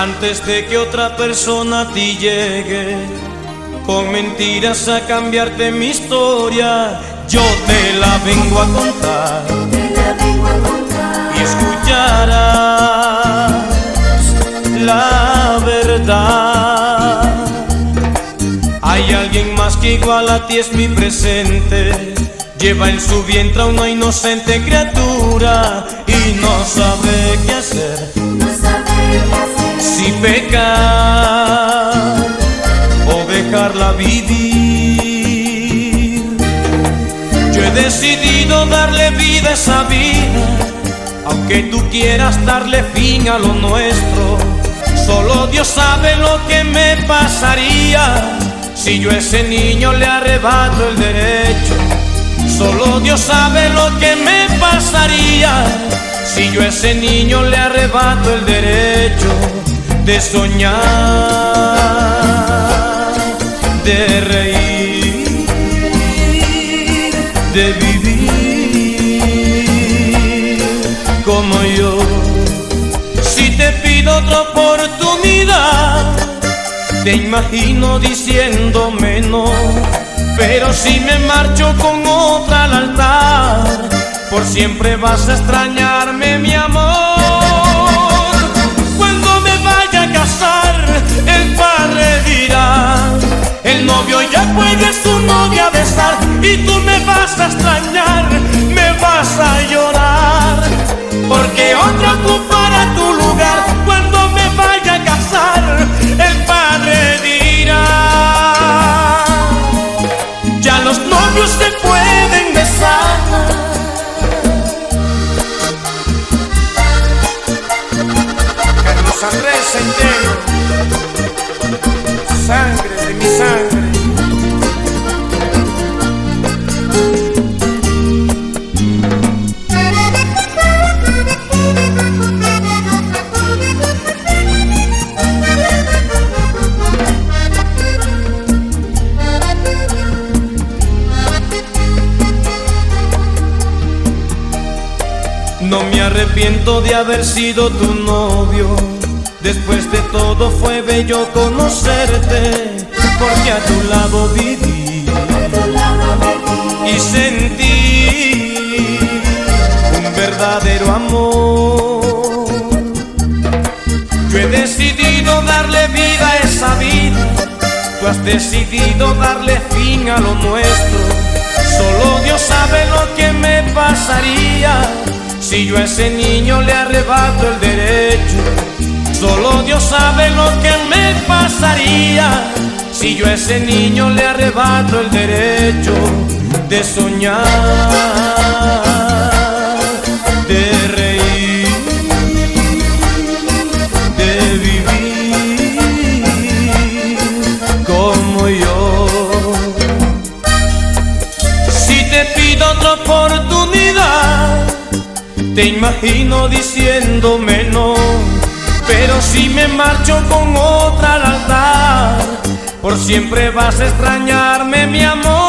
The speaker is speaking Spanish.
antes de que otra persona a ti llegue. Con mentiras a cambiarte mi historia, yo te la vengo a contar. Y escucharás la verdad. Hay alguien más que igual a ti es mi presente. Lleva en su vientre a una inocente criatura y no sabe qué hacer. Si pecar o dejarla vivir. Yo he decidido darle vida a esa vida, aunque tú quieras darle fin a lo nuestro. Solo Dios sabe lo que me pasaría si yo a ese niño le arrebato el derecho. Solo Dios sabe lo que me pasaría si yo a ese niño le arrebato el derecho de soñar, de reír, de vivir como yo. Si te pido otra oportunidad, te imagino diciéndome no. Pero si me marcho con otra al altar, por siempre vas a extrañarme, mi amor. Carlos Andrés Centeno, sangre de mi sangre. No me arrepiento de haber sido tu novio. Después de todo fue bello conocerte, porque a tu lado viví y sentí un verdadero amor. Yo he decidido darle vida a esa vida, tú has decidido darle fin a lo nuestro. Solo Dios sabe lo que me pasaría si yo a ese niño le arrebato el derecho. Solo Dios sabe lo que me pasaría si yo a ese niño le arrebato el derecho de soñar, de reír, de vivir como yo. Si te pido otra oportunidad, te imagino diciéndome no. Pero si me marcho con otra al altar, por siempre vas a extrañarme, mi amor.